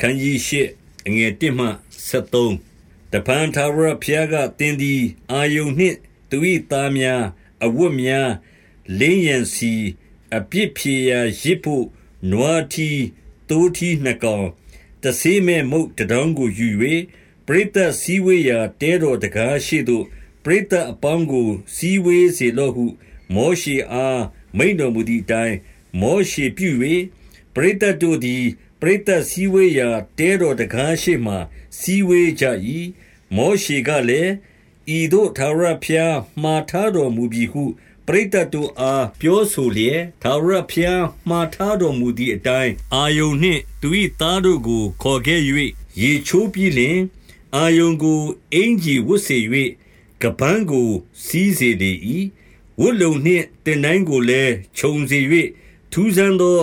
ခန်းကြီးရှစ်အငယ်1မှ73တပန်သာရဖျားကတင်းဒီအာယုန်နှင့်သူ၏သားများအဝတ်များလင်းရန်စီအပြစ်ဖြေရာရစ်ဖို့နွားထီတိုးထီနှကောင်တဆေးမဲ့မုတ်တတောင်းကိုယူ၍ပရိသတ်စည်းဝေးရာတဲတော်တကားရှိသို့ပရိသတ်အပေါင်းကိုစည်းဝေးစေလော့ဟုမောရှေအားမိန်တော်မူသည့်အတိုင်းမောရှေပြု၍ပရိသတ်တို့သည် ပရိသတ်စည်းဝေးရာ တဲတော်တကားရှိမှစည်းဝေးကြ၏မောရှေကလည်း ဤသို့သာရဖျားမှားထားတော်မူပြီဟု ပရိသတ်တို့အား ပြောဆိုလျက်သာရဖျားမှားထားတော်မူသည့်အတိုင်း အာယုန်နှင့် သူ၏သားတို့ကို ခေါ်ခဲ့၍ရေချိုးပြီးလျှင် အာယုန်ကို အင်ကြီးဝတ်စေ၍ကပန်းကိုစီးစေလေ၏ဝတ်လုံနှင့်တင်တိုင်းကိုလည်း ခြုံစေ၍ထူးဆန်းသော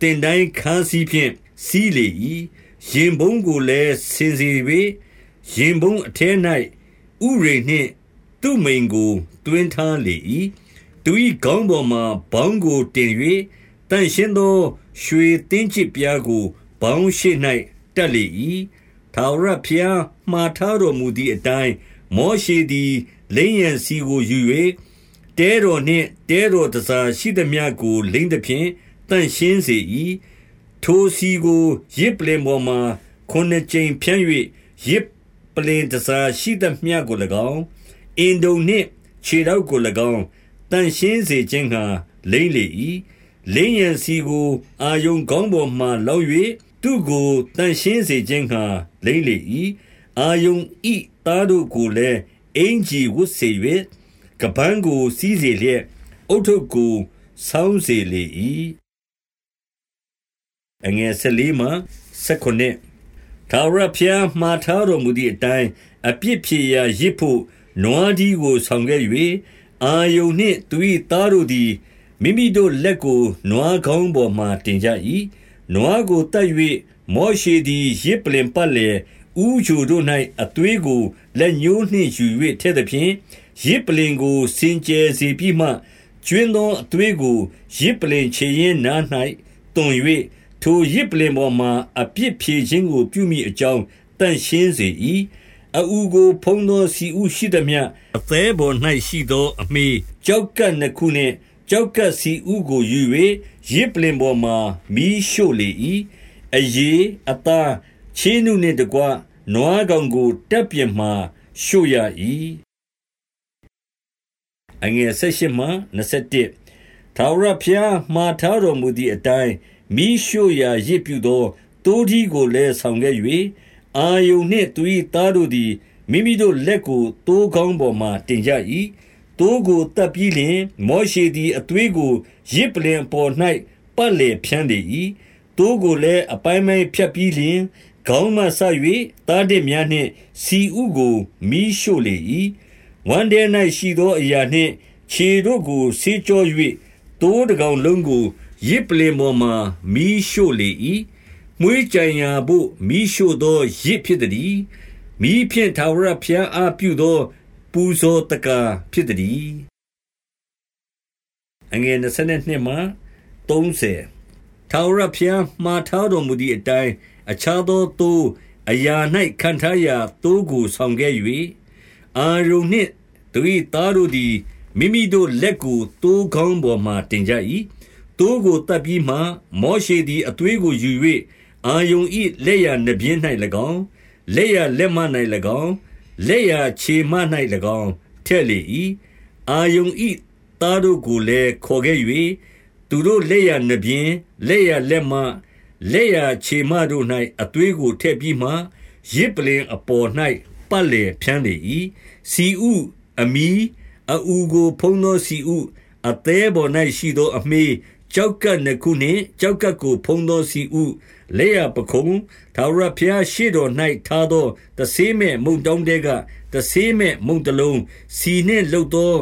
တင်တိုင်းခန်းစည်းဖြင့် စီးလေ၏ရင်ဘုံကိုလည်းဆင်စေ၍ရင်ဘုံအထဲ၌ဥရိနှင့်သူ့မိန်ကိုတွင်ထားလေ၏သူ၏ခေါင်းပေါ်မှဘောင်းကိုတင်၍တန်ရှင်းသောရွှေတင်းချစ်ပြားကိုဘောင်းရှိ၌တက်လေ၏ထာဝရဘုရားမှားထားတော်မူသည့်အတိုင်းမောရှေသည်လိမ့်ရန်စီကိုယူ၍တဲတော်နှင့်တဲတော်တစားရှိသမျှကိုလိမ့်သဖြင့်တန်ရှင်းစေ၏ ထိုစီကိုရစ်ပလင်ပေါ်မှာခုနှစ်ကြိမ်ဖြန့်၍ရစ်ပလင်တစားရှိသမျှကို၎င်းအင်ဒုံနှင့်ခြေထောက်ကို၎င်းတန်ရှင်းစေခြင်းဟာလိမ့်လေ၏လိမ့်ရန်စီကိုအာယုံကောင်းပေါ်မှလောက်၍သူကိုတန်ရှင်းစေခြင်းဟာလိမ့်လေ၏အာယုံဤသားတို့ကိုလည်းအင်ကြီးဝတ်စေ၍ကပန်းကိုစီးစေလျက်အုတ်ထုပ်ကိုဆောင်းစေလေ၏ အငယ်14မှ19ထာဝရဘုရားမှားထားတော်မူသည့်အတိုင်းအပြစ်ဖြေရာရစ်ဖို့နွားဒီကိုဆောင်ခဲ့၍အာယုန်နှင့်သူ၏သားတို့သည်မိမိတို့လက်ကိုနွားကောင်းပေါ်မှတင်ကြ၏နွားကိုတတ်၍မောရှေသည်ရစ်ပလင်ပတ်လေဥချိုတို့၌အသွေးကိုလက်ညှိုးနှင့်ယူ၍ထဲသဖြင့်ရစ်ပလင်ကိုစင်ကြယ်စေပြီးမှကျွင်းသောအသွေးကိုရစ်ပလင်ခြေရင်းနား၌တွန်၍ ထိုရစ်ပလင်ပေါ်မှာ အပြစ်ဖြေခြင်းကို ပြုမိအကြောင်းတန့်ရှင်းစေ၏အူကို ဖုံးသောစီဥရှိသည်မြအသေးပေါ်၌ရှိသော အမေကြောက်ကပ်နှစ်ခုနှင့်ကြောက်ကပ်စီဥကိုယူ၍ရစ်ပလင်ပေါ်မှာ မီးရှို့လေ၏အယေအသား ချေးနုနှင့်တကွ နွားကောင်ကိုတက်ပြင်မှရှို့ရ၏အငယ်၁၈မှ21ထာဝရဘုရားမှားထားတော်မူသည့်အတိုင်း မိရှို့ရာရစ်ပြုသောတိုးထီးကိုလည်းဆောင်ခဲ့၍အာယုန်နှင့်သူ၏သားတို့သည်မိမိတို့လက်ကိုတိုးကောင်းပေါ်မှတင်ကြ၏တိုးကိုတပ်ပြီးလျှင်မောရှေသည်အသွေးကိုရစ်ပလင်ပေါ်၌ပတ်လေဖြန်းလေ၏တိုးကိုလည်းအပိုင်းပိုင်းဖြတ်ပြီးလျှင်ခေါင်းမှဆ၍တားတစ်များနှင့်စီဥကိုမိရှို့လေ၏ဝမ်းထဲ၌ရှိသောအရာနှင့်ခြေတို့ကိုဆေးကြော၍တိုးတကောင်လုံးကို ရစ်ပလင်ပေါ်မှာမီးရှို့လေ၏မွေးကြံရာဘို့မီးရှို့သောရစ်ဖြစ်သည်မီးဖြင့်ထာဝရဘုရားအားပြုသော ပူဇော်တကာဖြစ်သည်အငယ်22မှ30ထာဝရဘုရားမှားထားတော်မူသည့်အတိုင်းအခြားသောသိုးအရာ၌ခံထားရာသိုးကိုဆောင်ခဲ့၍အာရုန်နှင့်သူ၏သားတို့သည်မိမိတို့လက်ကိုသိုးကောင်းပေါ်မှတင်ကြ၏ သိုးကိုတတ်ပြီးမှ မောရှေသည် အသွေးကိုယူ၍အာယုန်၏လက်ရနှပြင်း၌၎င်း လက်ရလက်မ၌၎င်း လက်ရခြေမ၌၎င်းထက်လေ၏အာယုန်၏သားတို့ကိုလည်း ခေါ်ခဲ့၍သူတို့လက်ရနှပြင်း လက်ရလက်မ လက်ရခြေမတို့၌အသွေးကို ထည့်ပြီးမှရစ်ပလင်အပေါ်၌ပတ်လေဖြန်းလေ၏စီဥ အမီအူကို ဖုံးသောစီဥ အသေးပေါ်၌ရှိသော အမေး ကြောက်ကပ်နှစ်ခုနှင့်ကြောက်ကပ်ကို ဖုံးသောစီဥ လက်ရပခုံထာဝရဘုရားရှေ့တော်၌ထားသော တဆေးမဲ့မုံတောင်းတဲက တဆေးမဲ့မုံတလုံးစီနှင့်လှုပ်သော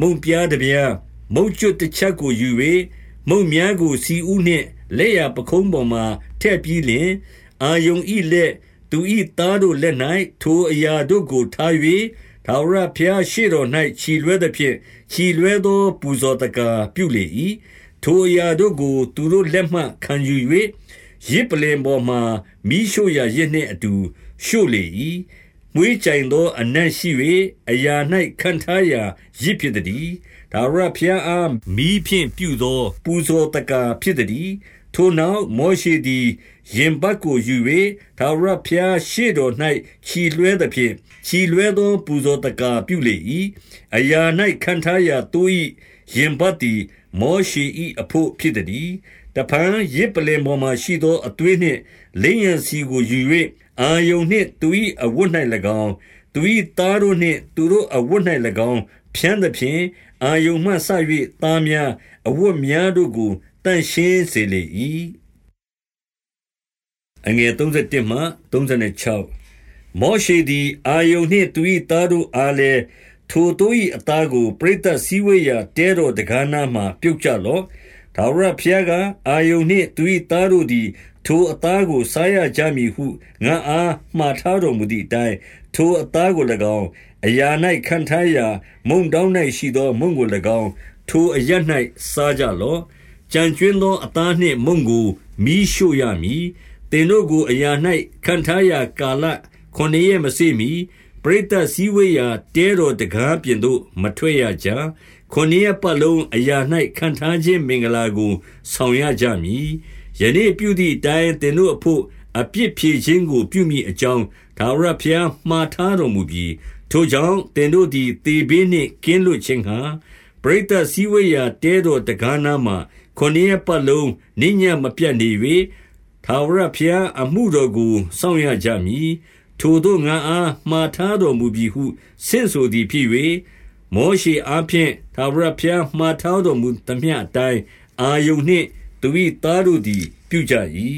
မုံပြားတပြား မုံကျွတ်တစ်ချက်ကိုယူ၍မုံများကိုစီဥနှင့် လက်ရပခုံးပေါ်မှထည့်ပြီးလျင် အာယုံဤလက် သူဤသားတို့လက်၌ထိုအရာတို့ကို ထား၍ထာဝရဘုရားရှေ့တော်၌ခြီလွဲသဖြင့်ခြီလွဲသော ပူဇော်တကာပြုလေ၏ ထိုအရာတို့ကို သူတို့လက်မှခံယူ၍ရရစ်ပလင်ပေါ်မှမိရှို့ရာရစ်နှင့်အတူ ရှို့လေ၏မွေးကြိုင်သော အနံ့ရှိ၍အရာ၌ခံထားရာရစ်ဖြစ်သည်ဒါဝရဖျားအားမိဖြင့်ပြုသော ပူဇော်တကာ ဖြစ်သည်ထိုနောက် မောရှေသည် ရင်ပတ်ကိုယူ၍သာရဖျားရှေ့တော်၌ခြီလွဲသဖြင့်ခြီလွဲသော ပူဇော်တကာပြုလေ၏အရာ၌ခံထားရာသူ၏ ရင်ပတ်သည်မောရှေ၏အဖို့ဖြစ်သည်တဖန်ရစ်ပလင်ပေါ်မှရှိသောအသွေးနှင့်လင်းရန်စီကိုယူ၍အာယုန်နှင့်သူ၏အဝတ်၌၎င်းသူ၏သားတို့နှင့်သူတို့အဝတ်၌၎င်းဖြန်းသဖြင့်အာယုန်မှဆ၍သားများအဝတ်များတို့ကိုတန့်ရှင်းစေလေ၏အငယ်31မှ36မောရှေသည်အာယုန်နှင့်သူ၏သားတို့အားလည်း ထိုတို့၏အသားကို ပရိသတ်စည်းဝေးရာ တဲတော်တကားနာမှပြုတ်ကြလော့ဒါဝရဖျားက အာယုန်နှင့် သူ၏သားတို့သည် ထိုအသားကို စားရကြမည်ဟု ငါအား မှားထားတော်မူသည့်အတိုင်း ထိုအသားကို၎င်း အရာ၌ခံထားရာ မုံတောင်း၌ရှိသော မုံကို၎င်း ထိုအရ၌စားကြလော့ကြံကျွင်းသော အသားနှင့်မုံကို မီးရှို့ရမည် သင်တို့ကို အရာ၌ခံထားရာ ကာလခုနှစ်ရက်မစေ့မီ ပရိသတ်စည်းဝေးရာတဲတော်တကားပြင်သို့မထွက်ရကြခုနှစ်ရက်ပတ်လုံးအရာ၌ခံထားခြင်းမင်္ဂလာကို ဆောင်ရကြမည်ယနေ့ပြုသည့်အတိုင်းသင်တို့အဖို့အပြစ်ဖြေခြင်းကို ပြုမိအကြောင်းဒါဝရဖျားမှားထားတော်မူပြီးထိုကြောင့်သင်တို့သည်သေဘေးနှင့်ကင်းလွတ်ခြင်းဟာပရိသတ်စည်းဝေးရာတဲတော်တကားနာမှာခုနှစ်ရက်ပတ်လုံးနိညာမပြတ်နေ၍ထာဝရဘုရားအမှုတော်ကိုစောင့်ရကြမည် ထိုတို့ငါအားမှားထားတော်မူပြီးဟုဆင့်ဆိုသည်ဖြစ်၍မောရှေအားဖြင့်ထာဝရဘုရားမှားထားတော်မူသမျှအတိုင်းအာယုန်နှင့်သူ၏သားတို့သည် ပြုကြ၏